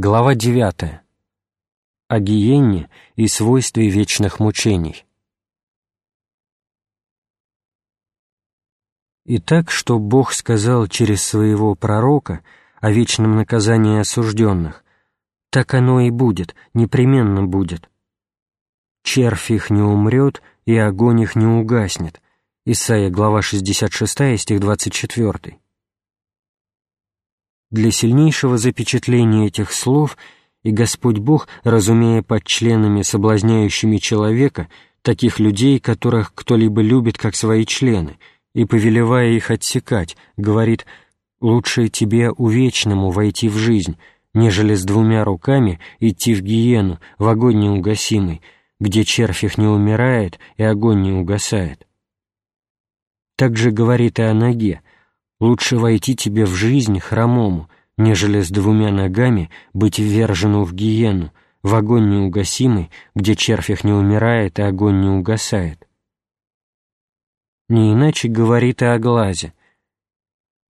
Глава 9. О гиенне и свойстве вечных мучений. Итак, что Бог сказал через своего пророка о вечном наказании осужденных, так оно и будет, непременно будет. Червь их не умрет, и огонь их не угаснет. Исайя, глава 66, стих 24. Для сильнейшего запечатления этих слов и Господь Бог, разумея под членами, соблазняющими человека, таких людей, которых кто-либо любит как свои члены, и, повелевая их отсекать, говорит «Лучше тебе увечному войти в жизнь, нежели с двумя руками идти в гиену, в огонь неугасимый, где червь их не умирает и огонь не угасает». Также говорит и о ноге – Лучше войти тебе в жизнь хромому, нежели с двумя ногами быть ввержену в гиену, в огонь неугасимый, где червь их не умирает и огонь не угасает. Не иначе говорит и о глазе.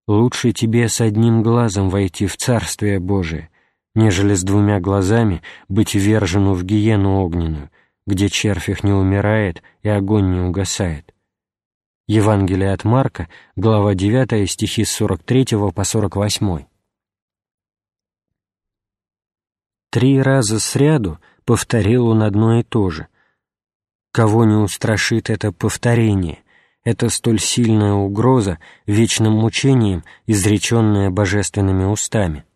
Лучше тебе с одним глазом войти в Царствие Божие, нежели с двумя глазами быть ввержену в гиену огненную, где червь их не умирает и огонь не угасает. Евангелие от Марка, глава 9, стихи с 43 по 48. Три раза сряду повторил он одно и то же. Кого не устрашит это повторение, это столь сильная угроза вечным мучением, изреченная божественными устами.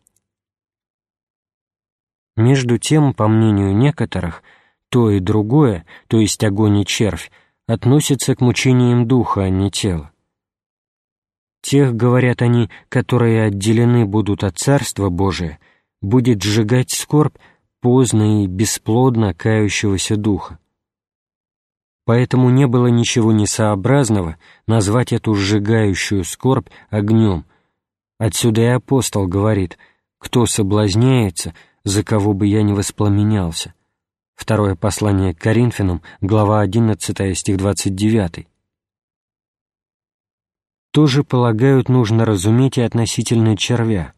Между тем, по мнению некоторых, то и другое, то есть огонь и червь, относятся к мучениям духа, а не тела. Тех, говорят они, которые отделены будут от Царства Божия, будет сжигать скорбь поздно и бесплодно кающегося духа. Поэтому не было ничего несообразного назвать эту сжигающую скорбь огнем. Отсюда и апостол говорит, кто соблазняется, за кого бы я не воспламенялся. Второе послание к Коринфянам, глава 11, стих 29. Тоже, полагают, нужно разуметь и относительно червя,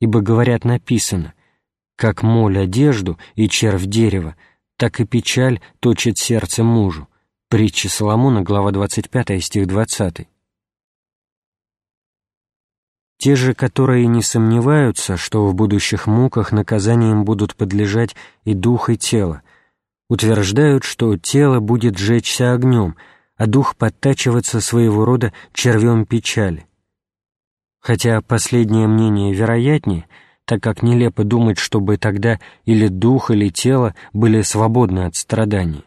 ибо, говорят, написано, «Как моль одежду и червь дерево, так и печаль точит сердце мужу». Притча Соломона, глава 25, стих 20. Те же, которые не сомневаются, что в будущих муках наказанием будут подлежать и дух, и тело, утверждают, что тело будет жечься огнем, а дух подтачиваться своего рода червем печали. Хотя последнее мнение вероятнее, так как нелепо думать, чтобы тогда или дух, или тело были свободны от страданий.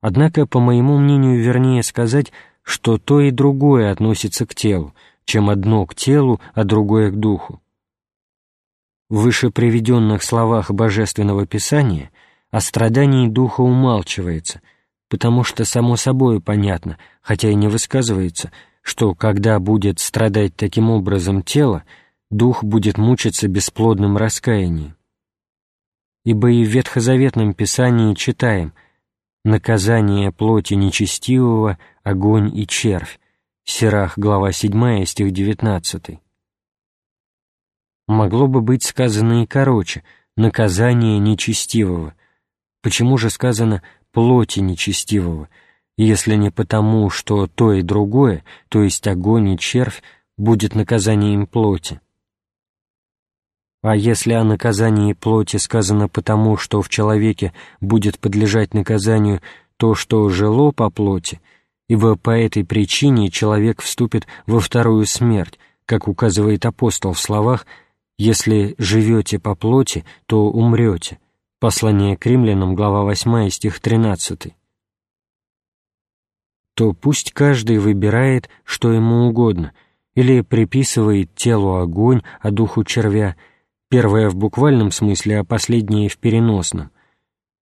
Однако, по моему мнению, вернее сказать, что то и другое относится к телу, чем одно к телу, а другое к духу. В выше приведенных словах Божественного Писания о страдании духа умалчивается, потому что само собой понятно, хотя и не высказывается, что когда будет страдать таким образом тело, дух будет мучиться бесплодным раскаянием. Ибо и в Ветхозаветном Писании читаем «наказание плоти нечестивого, огонь и червь», Сирах, глава 7, стих 19. Могло бы быть сказано и короче «наказание нечестивого». Почему же сказано «плоти нечестивого», если не потому, что то и другое, то есть огонь и червь, будет наказанием плоти? А если о наказании плоти сказано потому, что в человеке будет подлежать наказанию то, что жило по плоти, ибо по этой причине человек вступит во вторую смерть, как указывает апостол в словах «Если живете по плоти, то умрете». Послание к римлянам, глава 8, стих 13. То пусть каждый выбирает, что ему угодно, или приписывает телу огонь, а духу червя, первое в буквальном смысле, а последнее в переносном,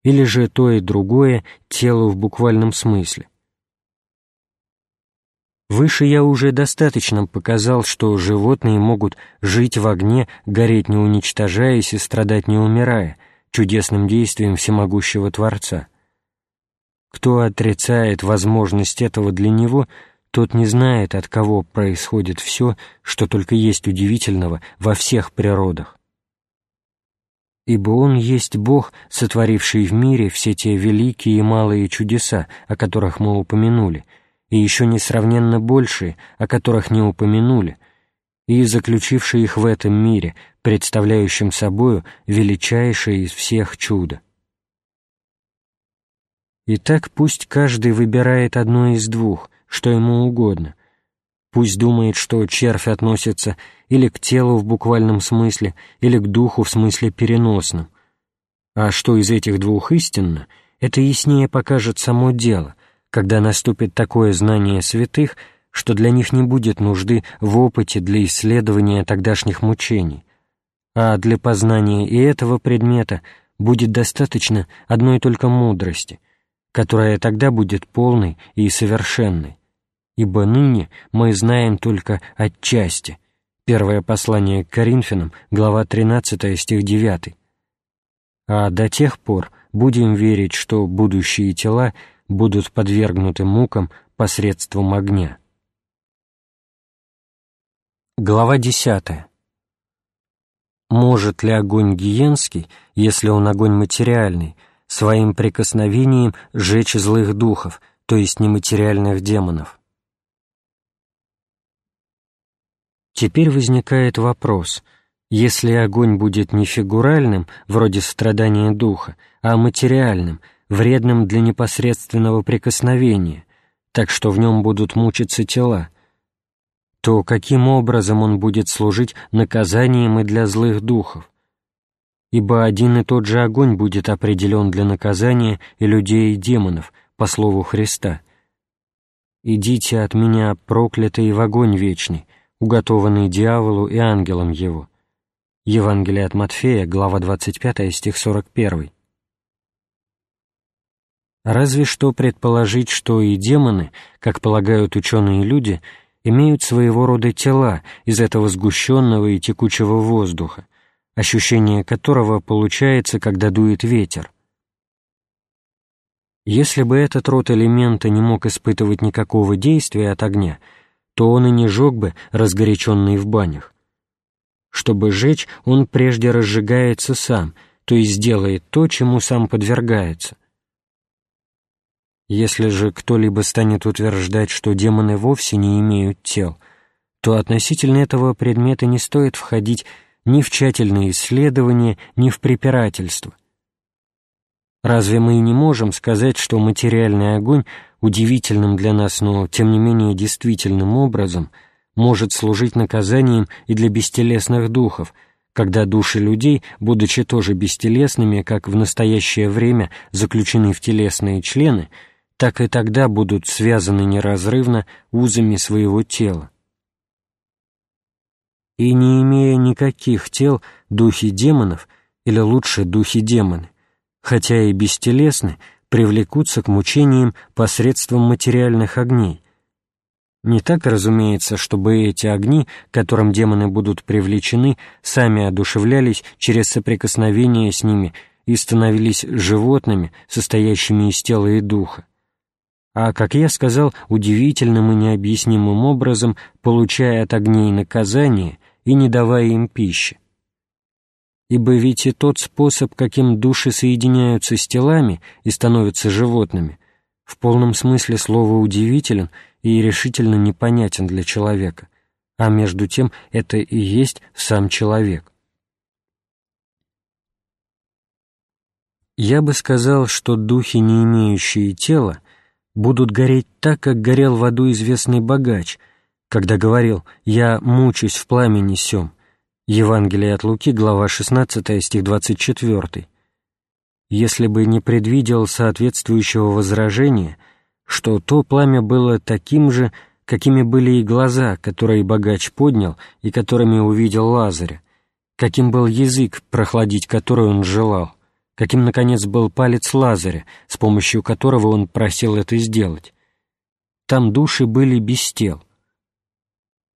или же то и другое телу в буквальном смысле. Выше я уже достаточно показал, что животные могут жить в огне, гореть не уничтожаясь и страдать не умирая, чудесным действием всемогущего Творца. Кто отрицает возможность этого для него, тот не знает, от кого происходит все, что только есть удивительного во всех природах. ибо Он есть Бог, сотворивший в мире все те великие и малые чудеса, о которых мы упомянули, и еще несравненно большие, о которых не упомянули, и заключивший их в этом мире, представляющем собою величайшее из всех чудо. Итак, пусть каждый выбирает одно из двух, что ему угодно. Пусть думает, что червь относится или к телу в буквальном смысле, или к духу в смысле переносном. А что из этих двух истинно, это яснее покажет само дело, когда наступит такое знание святых, что для них не будет нужды в опыте для исследования тогдашних мучений, а для познания и этого предмета будет достаточно одной только мудрости — которая тогда будет полной и совершенной. Ибо ныне мы знаем только отчасти. Первое послание к Коринфянам, глава 13, стих 9. А до тех пор будем верить, что будущие тела будут подвергнуты мукам посредством огня. Глава 10. Может ли огонь гиенский, если он огонь материальный, своим прикосновением сжечь злых духов, то есть нематериальных демонов. Теперь возникает вопрос, если огонь будет не фигуральным, вроде страдания духа, а материальным, вредным для непосредственного прикосновения, так что в нем будут мучиться тела, то каким образом он будет служить наказанием и для злых духов? ибо один и тот же огонь будет определен для наказания и людей, и демонов, по слову Христа. «Идите от меня, проклятые, в огонь вечный, уготованный дьяволу и ангелам его». Евангелие от Матфея, глава 25, стих 41. Разве что предположить, что и демоны, как полагают ученые люди, имеют своего рода тела из этого сгущенного и текучего воздуха, ощущение которого получается, когда дует ветер. Если бы этот род элемента не мог испытывать никакого действия от огня, то он и не жег бы, разгоряченный в банях. Чтобы жечь, он прежде разжигается сам, то есть делает то, чему сам подвергается. Если же кто-либо станет утверждать, что демоны вовсе не имеют тел, то относительно этого предмета не стоит входить ни в тщательные исследования, ни в препирательство. Разве мы не можем сказать, что материальный огонь удивительным для нас, но тем не менее действительным образом может служить наказанием и для бестелесных духов, когда души людей, будучи тоже бестелесными, как в настоящее время заключены в телесные члены, так и тогда будут связаны неразрывно узами своего тела и не имея никаких тел, духи демонов, или лучше духи демоны, хотя и бестелесны, привлекутся к мучениям посредством материальных огней. Не так, разумеется, чтобы эти огни, которым демоны будут привлечены, сами одушевлялись через соприкосновение с ними и становились животными, состоящими из тела и духа а, как я сказал, удивительным и необъяснимым образом, получая от огней наказание и не давая им пищи. Ибо ведь и тот способ, каким души соединяются с телами и становятся животными, в полном смысле слова удивителен и решительно непонятен для человека, а между тем это и есть сам человек. Я бы сказал, что духи, не имеющие тела, будут гореть так, как горел в аду известный богач, когда говорил «Я мучусь в пламени сём». Евангелие от Луки, глава 16, стих 24. Если бы не предвидел соответствующего возражения, что то пламя было таким же, какими были и глаза, которые богач поднял и которыми увидел Лазаря, каким был язык, прохладить который он желал, каким, наконец, был палец Лазаря, с помощью которого он просил это сделать. Там души были без тел.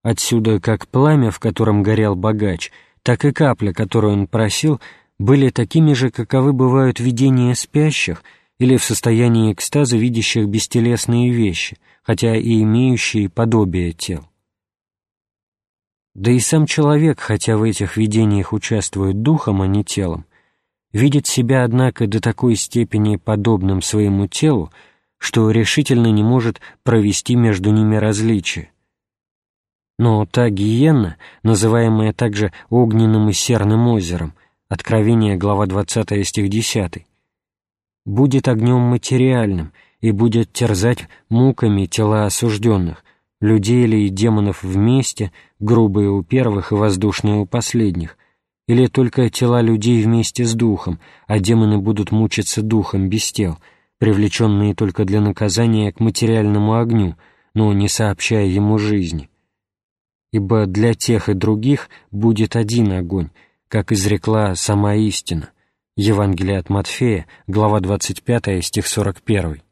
Отсюда как пламя, в котором горел богач, так и капля, которую он просил, были такими же, каковы бывают видения спящих или в состоянии экстаза видящих бестелесные вещи, хотя и имеющие подобие тел. Да и сам человек, хотя в этих видениях участвует духом, а не телом, видит себя, однако, до такой степени подобным своему телу, что решительно не может провести между ними различия. Но та гиенна, называемая также огненным и серным озером, Откровение, глава 20, стих 10, будет огнем материальным и будет терзать муками тела осужденных, людей или демонов вместе, грубые у первых и воздушные у последних, или только тела людей вместе с духом, а демоны будут мучиться духом без тел, привлеченные только для наказания к материальному огню, но не сообщая ему жизни. Ибо для тех и других будет один огонь, как изрекла сама истина. Евангелие от Матфея, глава 25, стих 41.